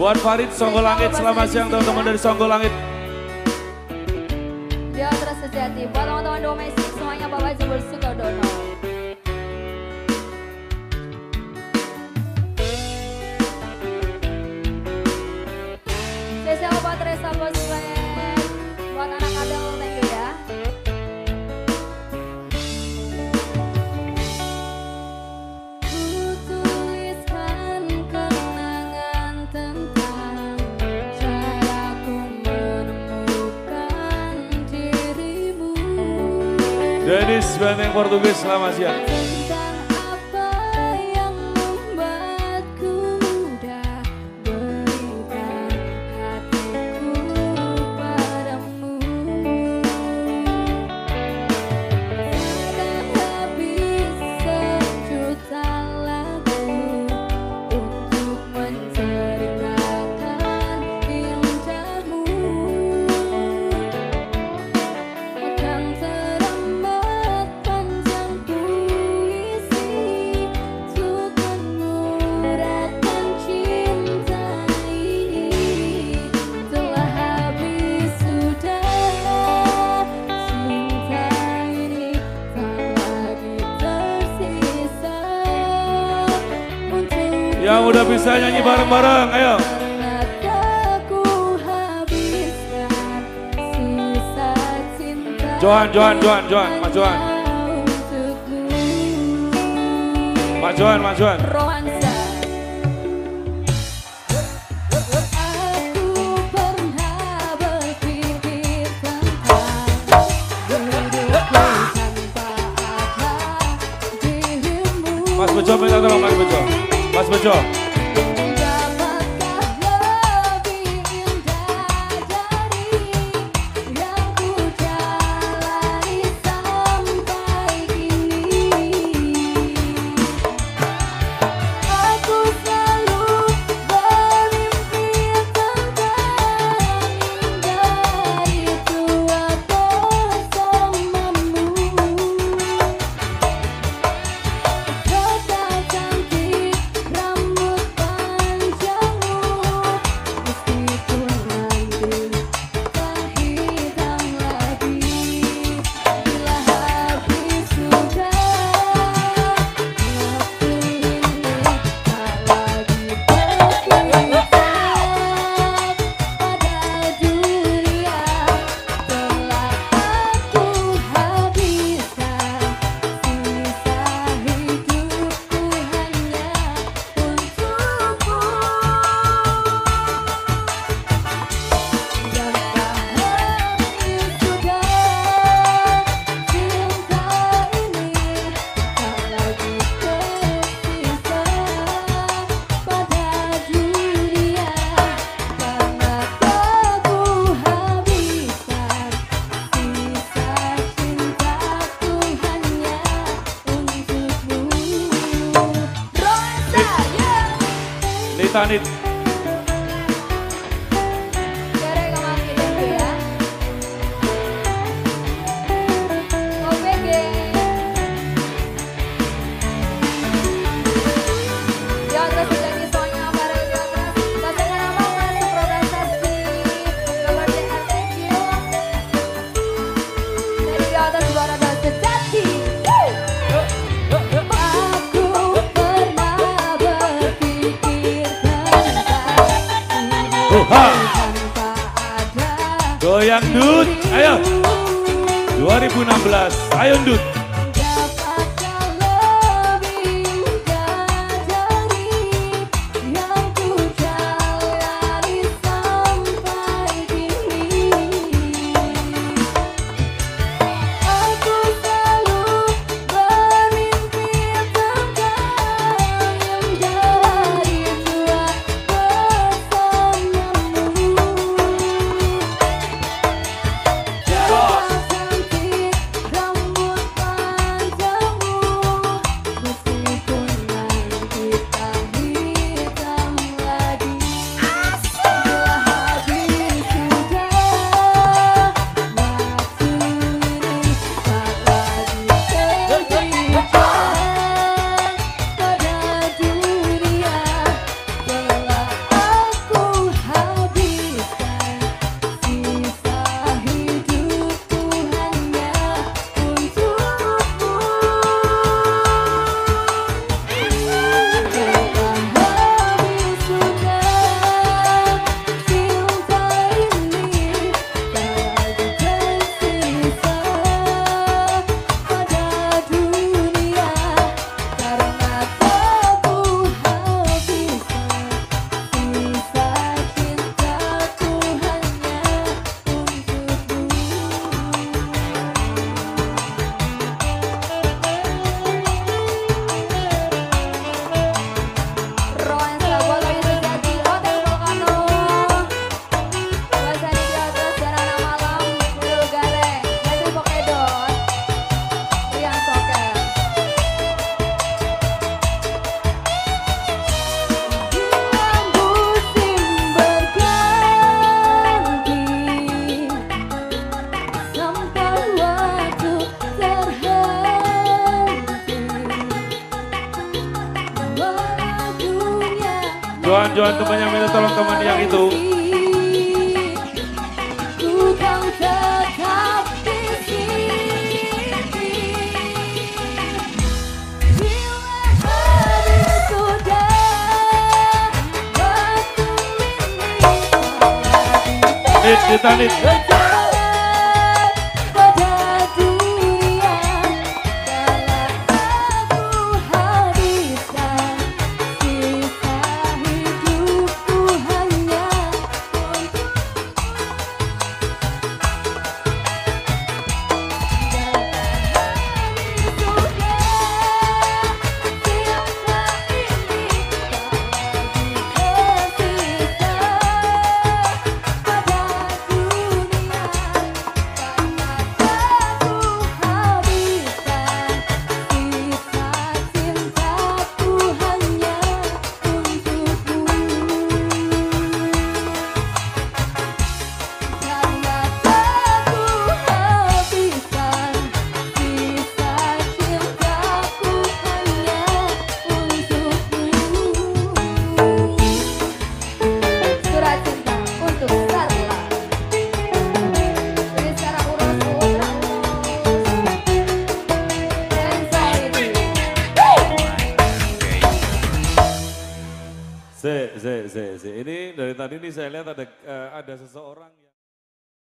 Buat Farid Songgo Langit, selamat siang teman-teman dari Songgo Langit. Dia terus sejati, buat teman-teman domestik semuanya Bapak suka Sukodono. Denis Benteng Portugis, selamat siang. kita bisa nyanyi bareng-bareng, ayo. Johan, Johan, Johan, Johan, Mas Johan. Mas Johan, Mas Johan. Mas Bejo minta tolong Mas Bejo. Mas Bejo. done it. goyang dud ayo. 2016 ayo dud Johan, Johan temannya minta tolong teman yang itu. tadi ini saya lihat ada eh, ada seseorang yang